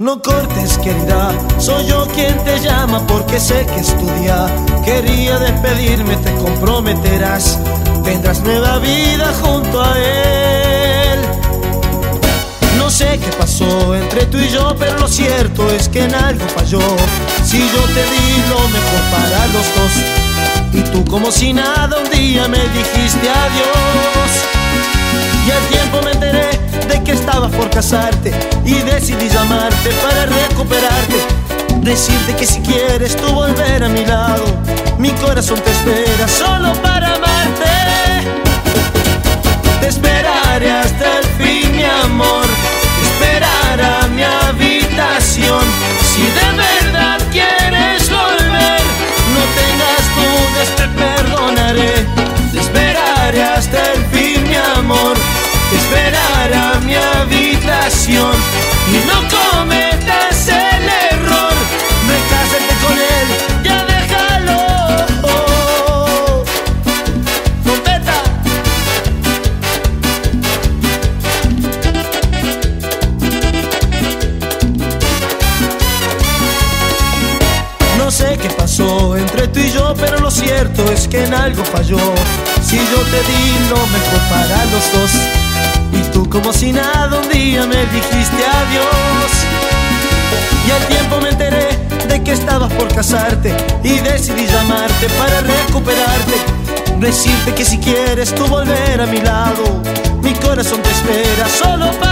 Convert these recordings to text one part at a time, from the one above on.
No cortes, querida, soy yo quien te llama porque sé que estudia. Quería despedirme, te comprometerás, tendrás nueva vida junto a él. No sé qué pasó entre tú y yo, pero lo cierto es que en algo falló. Si yo te di lo mejor para los dos, y tú como si nada un día me dijiste adiós. Y al tiempo me enteré de que estabas por casarte decidí llamarte para recuperarte. Decirte que si quieres tú volver a mi lado, mi corazón te espera solo para amarte. Lo cierto es que en algo falló. Si yo te di lo mejor para los dos, y tú como si nada un día me dijiste adiós. Y al tiempo me enteré de que estabas por casarte y decidí llamarte para recuperarte. Decirte que si quieres tú volver a mi lado, mi corazón te espera solo para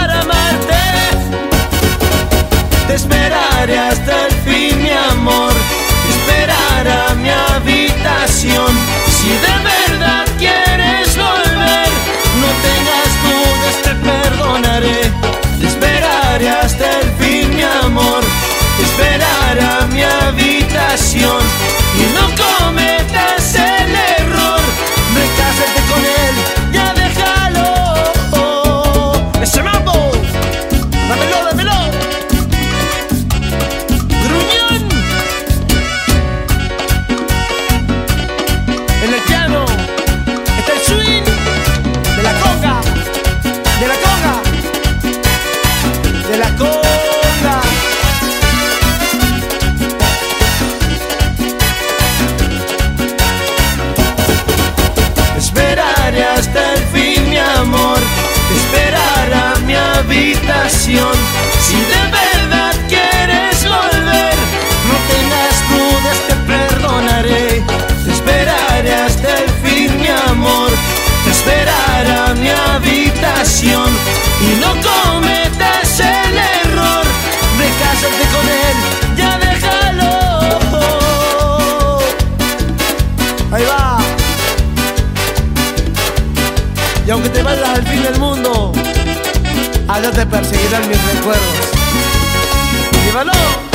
te perseguirán mis recuerdos. ¡Vívalo!